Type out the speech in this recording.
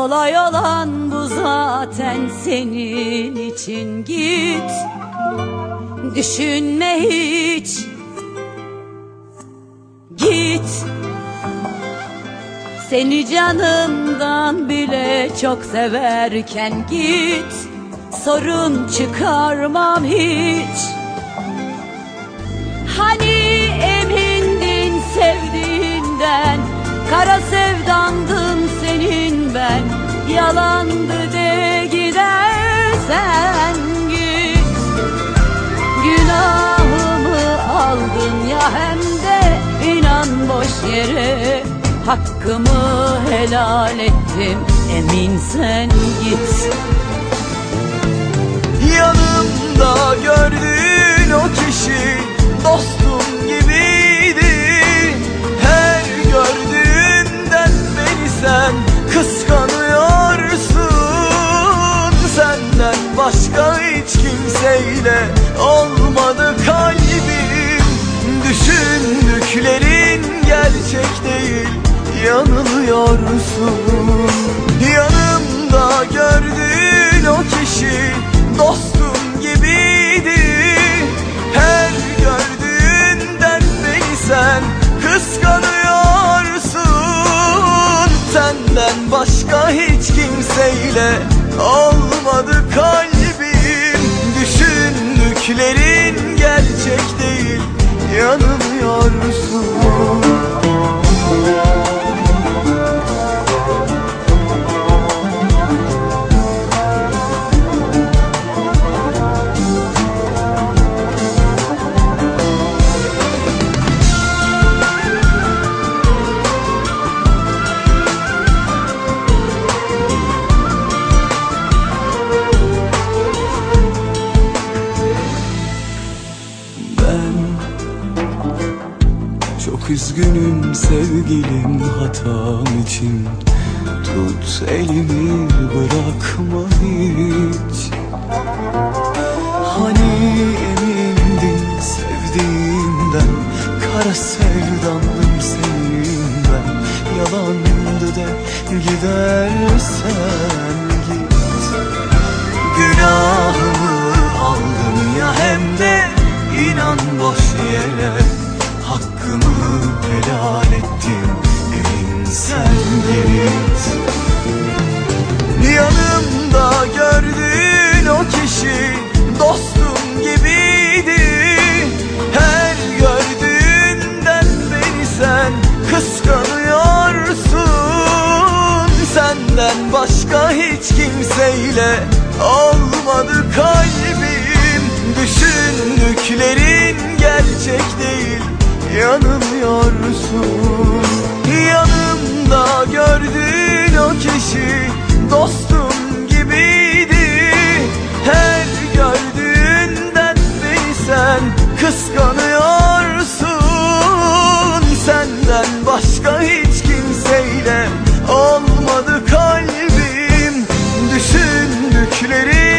Kolay olan bu zaten senin için. Git Düşünme hiç. Git. Seni canımdan bile çok severken git. Sorun çıkarmam hiç. Hani emindin sevdiğinden Kara ben Yalandı de gidersen git. Günahımı aldın ya hem de inan boş yere. Hakkımı helal ettim emin sen git. Yanımda gördüğün o kişi dostum kimseyle olmadı kalbim? Düşündüklerin gerçek değil yanılıyorsun. Yanımda gördüğün o kişi dostum gibiydi. Her gördüğünden beni sen kıskanıyorsun. Senden başka hiç kimseyle olmadı çok üzgünüm sevgilim hatam için. Tut elimi bırakma hiç. Hani emindin sevdiğimden Kara sevdandım senin ben. Yalandı de gidersen kişi dostum gibiydi. Her gördüğünden beni sen kıskanıyorsun. Senden başka hiç kimseyle olmadı kalbim. Düşündüklerin gerçek değil yanılıyorsun. Yanımda gördüğün Kıskanıyorsun senden başka hiç kimseyle. Olmadı kalbim düşündüklerim